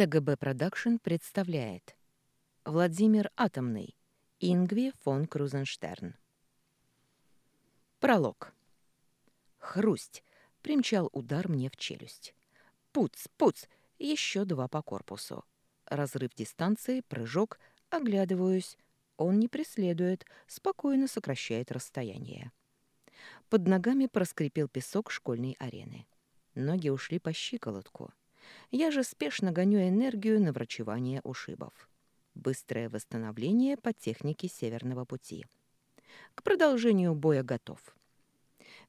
ТГБ Продакшн представляет Владимир Атомный, Ингви фон Крузенштерн. Пролог. Хрусть. Примчал удар мне в челюсть. Пуц, пуц, еще два по корпусу. Разрыв дистанции, прыжок, оглядываюсь. Он не преследует, спокойно сокращает расстояние. Под ногами проскрипел песок школьной арены. Ноги ушли по щиколотку. Я же спешно гоню энергию на врачевание ушибов. Быстрое восстановление по технике Северного пути. К продолжению боя готов.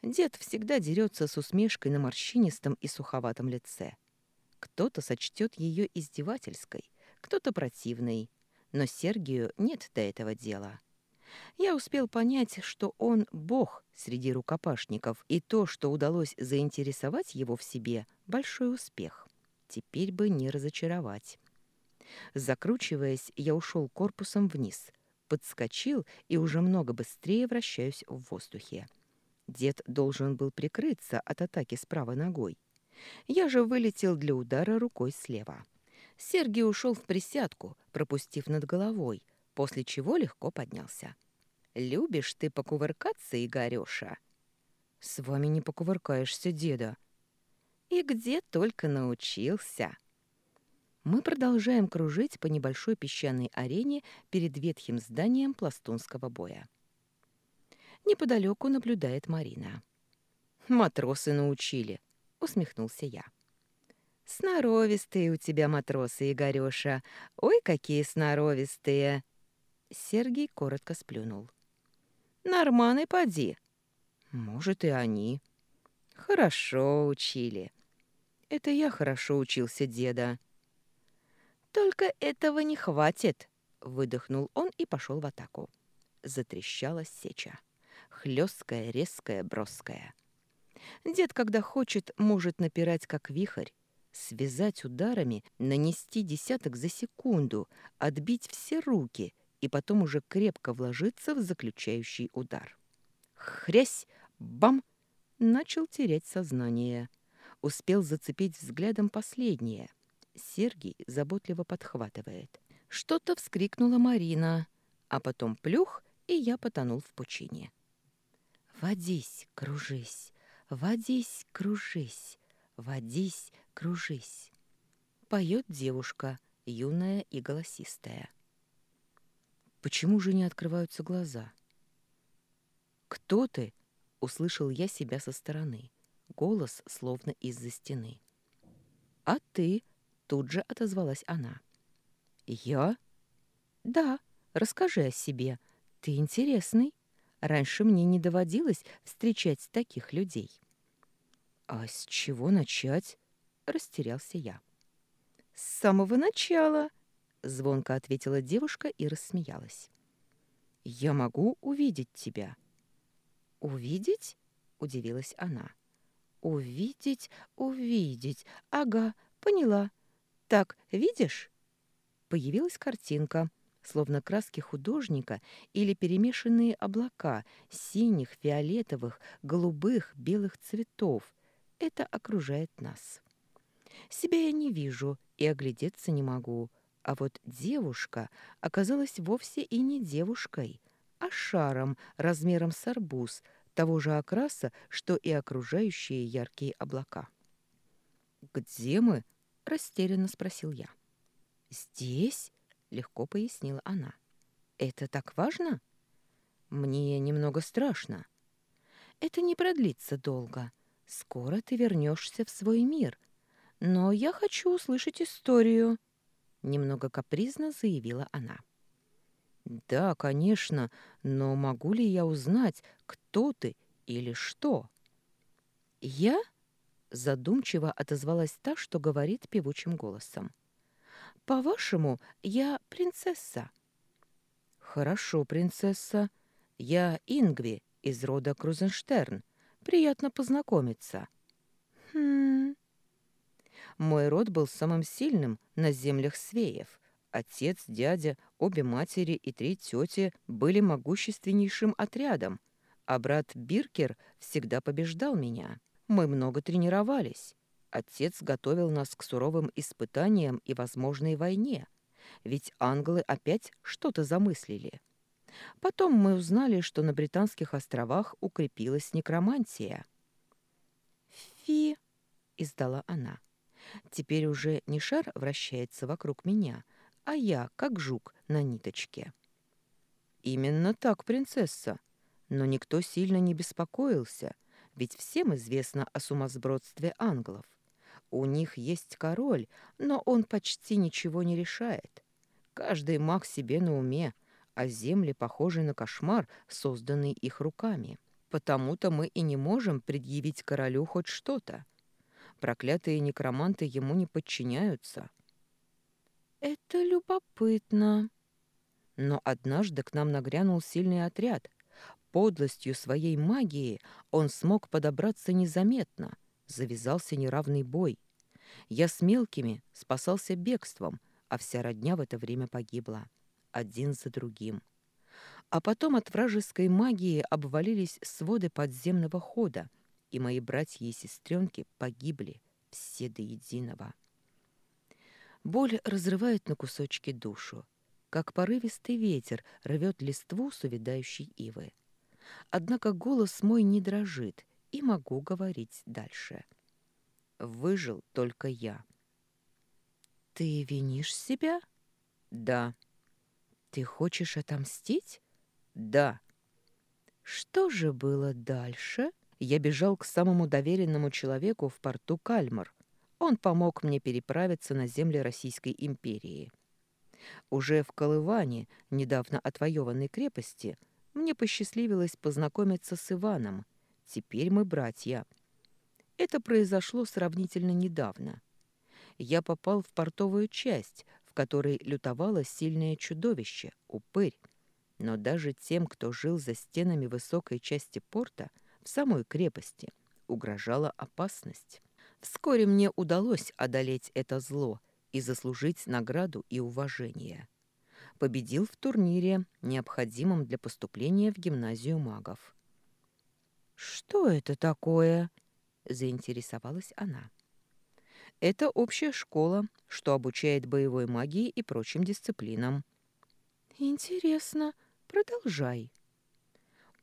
Дед всегда дерется с усмешкой на морщинистом и суховатом лице. Кто-то сочтет ее издевательской, кто-то противной, но Сергию нет до этого дела. Я успел понять, что он бог среди рукопашников, и то, что удалось заинтересовать его в себе, большой успех. Теперь бы не разочаровать. Закручиваясь, я ушел корпусом вниз, подскочил и уже много быстрее вращаюсь в воздухе. Дед должен был прикрыться от атаки с правой ногой. Я же вылетел для удара рукой слева. Сергий ушел в присядку, пропустив над головой, после чего легко поднялся. «Любишь ты покувыркаться, Игорёша?» «С вами не покувыркаешься, деда», и где только научился. Мы продолжаем кружить по небольшой песчаной арене перед ветхим зданием пластунского боя. Неподалеку наблюдает Марина. «Матросы научили», — усмехнулся я. «Сноровистые у тебя матросы, Игорёша! Ой, какие сноровистые!» Сергей коротко сплюнул. «Норманы поди!» «Может, и они». «Хорошо учили. Это я хорошо учился деда. Только этого не хватит, выдохнул он и пошел в атаку. Затрещала сеча. Хлесткая, резкая, броская. Дед, когда хочет, может напирать как вихрь, связать ударами, нанести десяток за секунду, отбить все руки и потом уже крепко вложиться в заключающий удар. Хрясь, бам! Начал терять сознание успел зацепить взглядом последнее. Сергий заботливо подхватывает. Что-то вскрикнула Марина, а потом плюх, и я потонул в пучине. «Водись, кружись, водись, кружись, водись, кружись», — поет девушка, юная и голосистая. Почему же не открываются глаза? «Кто ты?» — услышал я себя со стороны. Голос словно из-за стены. «А ты?» — тут же отозвалась она. «Я?» «Да, расскажи о себе. Ты интересный. Раньше мне не доводилось встречать таких людей». «А с чего начать?» — растерялся я. «С самого начала», — звонко ответила девушка и рассмеялась. «Я могу увидеть тебя». «Увидеть?» — удивилась она. Увидеть, увидеть. Ага, поняла. Так, видишь? Появилась картинка, словно краски художника или перемешанные облака синих, фиолетовых, голубых, белых цветов. Это окружает нас. Себя я не вижу и оглядеться не могу. А вот девушка оказалась вовсе и не девушкой, а шаром размером с арбуз — того же окраса, что и окружающие яркие облака. «Где мы?» — растерянно спросил я. «Здесь?» — легко пояснила она. «Это так важно?» «Мне немного страшно». «Это не продлится долго. Скоро ты вернешься в свой мир. Но я хочу услышать историю», — немного капризно заявила она. «Да, конечно, но могу ли я узнать, кто ты или что?» «Я?» — задумчиво отозвалась та, что говорит певучим голосом. «По-вашему, я принцесса». «Хорошо, принцесса. Я Ингви из рода Крузенштерн. Приятно познакомиться». «Хм...» Мой род был самым сильным на землях свеев. Отец, дядя, обе матери и три тети были могущественнейшим отрядом, а брат Биркер всегда побеждал меня. Мы много тренировались. Отец готовил нас к суровым испытаниям и возможной войне, ведь англы опять что-то замыслили. Потом мы узнали, что на Британских островах укрепилась некромантия. «Фи!» — издала она. Теперь уже не шар вращается вокруг меня, а я, как жук, на ниточке. «Именно так, принцесса. Но никто сильно не беспокоился, ведь всем известно о сумасбродстве англов. У них есть король, но он почти ничего не решает. Каждый маг себе на уме, а земли похожи на кошмар, созданный их руками. Потому-то мы и не можем предъявить королю хоть что-то. Проклятые некроманты ему не подчиняются. Это любопытно. Но однажды к нам нагрянул сильный отряд. Подлостью своей магии он смог подобраться незаметно, завязался неравный бой. Я с мелкими спасался бегством, а вся родня в это время погибла. Один за другим. А потом от вражеской магии обвалились своды подземного хода, и мои братья и сестренки погибли, все до единого. Боль разрывает на кусочки душу, как порывистый ветер рвет листву с увядающей ивы. Однако голос мой не дрожит, и могу говорить дальше. Выжил только я. «Ты винишь себя?» «Да». «Ты хочешь отомстить?» «Да». «Что же было дальше?» Я бежал к самому доверенному человеку в порту Кальмар. Он помог мне переправиться на земли Российской империи. Уже в Колыване, недавно отвоеванной крепости, мне посчастливилось познакомиться с Иваном. Теперь мы братья. Это произошло сравнительно недавно. Я попал в портовую часть, в которой лютовало сильное чудовище, упырь. Но даже тем, кто жил за стенами высокой части порта, в самой крепости, угрожала опасность. Вскоре мне удалось одолеть это зло и заслужить награду и уважение. Победил в турнире, необходимом для поступления в гимназию магов. «Что это такое?» — заинтересовалась она. «Это общая школа, что обучает боевой магии и прочим дисциплинам». «Интересно. Продолжай».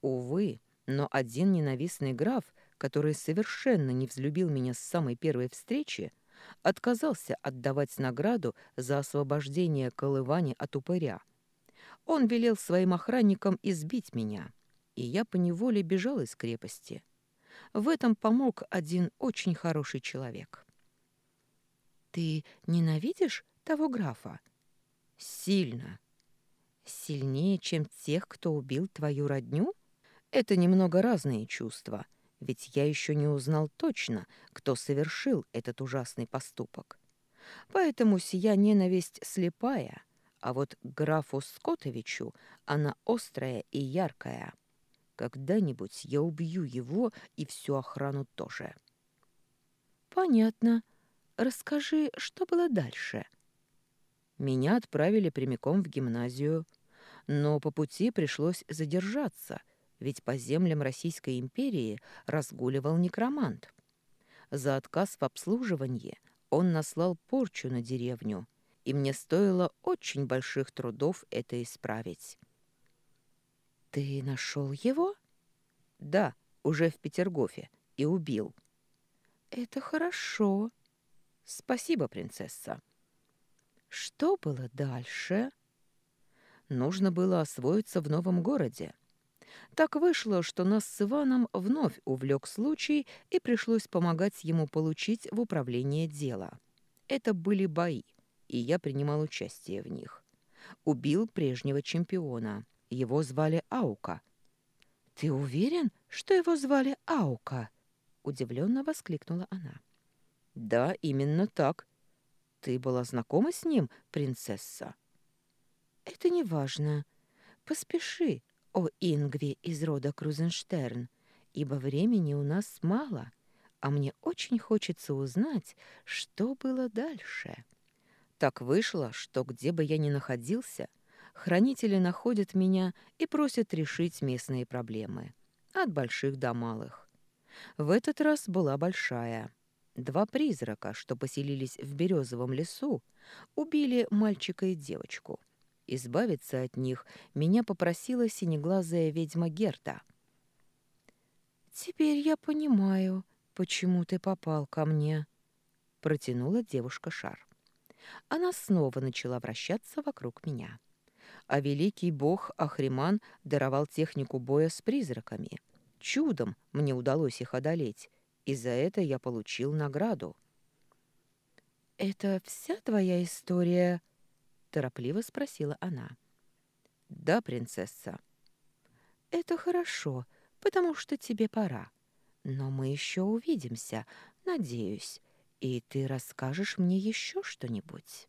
Увы, но один ненавистный граф, который совершенно не взлюбил меня с самой первой встречи, отказался отдавать награду за освобождение Колывани от упыря. Он велел своим охранникам избить меня и я поневоле бежал из крепости. В этом помог один очень хороший человек. «Ты ненавидишь того графа?» «Сильно. Сильнее, чем тех, кто убил твою родню?» «Это немного разные чувства, ведь я еще не узнал точно, кто совершил этот ужасный поступок. Поэтому сия ненависть слепая, а вот графу Скотовичу она острая и яркая». Когда-нибудь я убью его и всю охрану тоже. Понятно. Расскажи, что было дальше? Меня отправили прямиком в гимназию, но по пути пришлось задержаться, ведь по землям Российской империи разгуливал некромант. За отказ в обслуживании он наслал порчу на деревню, и мне стоило очень больших трудов это исправить. «Ты нашел его?» «Да, уже в Петергофе. И убил». «Это хорошо. Спасибо, принцесса». «Что было дальше?» «Нужно было освоиться в новом городе. Так вышло, что нас с Иваном вновь увлек случай, и пришлось помогать ему получить в управление дела. Это были бои, и я принимал участие в них. Убил прежнего чемпиона». Его звали Аука. «Ты уверен, что его звали Аука?» — удивленно воскликнула она. «Да, именно так. Ты была знакома с ним, принцесса?» «Это не важно. Поспеши, о Ингви из рода Крузенштерн, ибо времени у нас мало, а мне очень хочется узнать, что было дальше». Так вышло, что где бы я ни находился, Хранители находят меня и просят решить местные проблемы. От больших до малых. В этот раз была большая. Два призрака, что поселились в березовом лесу, убили мальчика и девочку. Избавиться от них меня попросила синеглазая ведьма Герта. «Теперь я понимаю, почему ты попал ко мне», — протянула девушка шар. Она снова начала вращаться вокруг меня. А великий бог Ахриман даровал технику боя с призраками. Чудом мне удалось их одолеть, и за это я получил награду. «Это вся твоя история?» — торопливо спросила она. «Да, принцесса». «Это хорошо, потому что тебе пора. Но мы еще увидимся, надеюсь, и ты расскажешь мне еще что-нибудь».